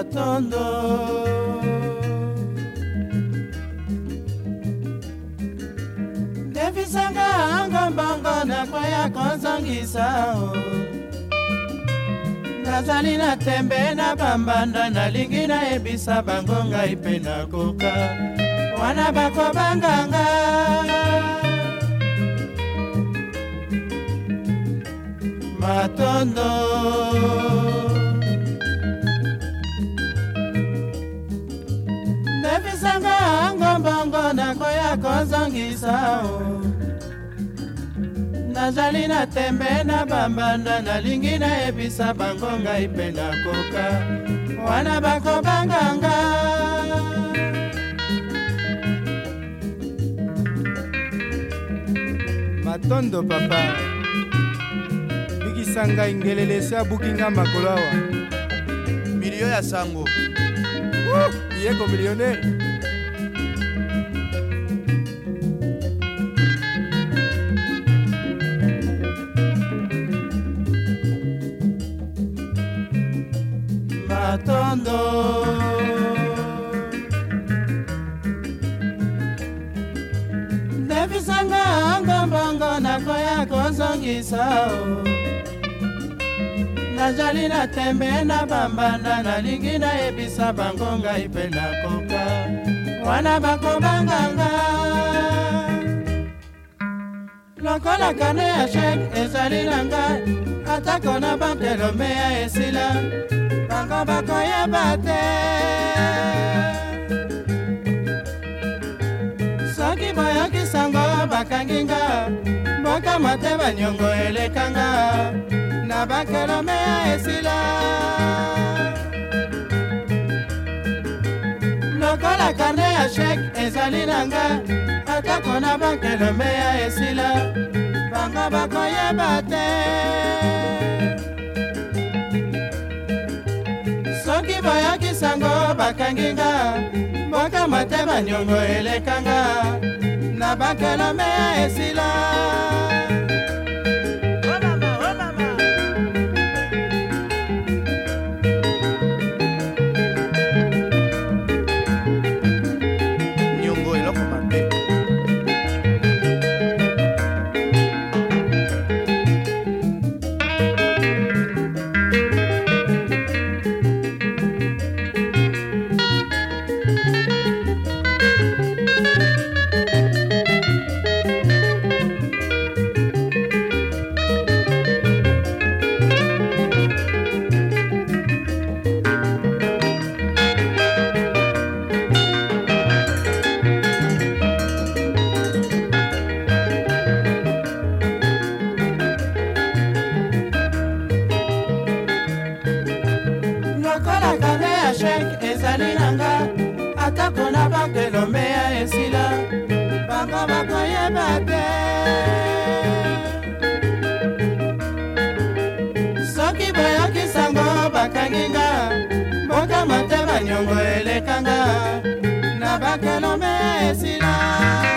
batondo ndepisanga anga mbongo nakwaya kozongisa nazali na tembe na bambanda nalingi nayebisa bango ngai mpe nakoka wana bakobanganga matondo nakozongisa o oh. nazali na tembe na bambanda nalingi nayebisa bango ngai mpe nakoka wana bakobanganga matondo papa bikisa ngai ngelele esi abuki nga makolo awa milio ya sango uh, biyeko millionnaire matondo ndebisanga ngombongo nakoya kozongisao nazali natembe na bambanda nalingi nayebisa bango ngai mpe nakoka wana bakobanga lokola kano ya shek ezali na ngai atako na bankelo meya esila bango bakoyeba te soki boyokisango bakangi nga mboka mate baniongo elekanga na bankelo meya esila lokola karne ya shek ezali na nga atako na bankeleme ya esila bango bakoyeba te soki boyokisango bakangi nga mboka motema nyongo elekanga na bankelome ya esila bakunda bakelomea esila bango bakoyeba te soki boyokisango bakanginga mboka motema nyongo elekanga na bakelomea esila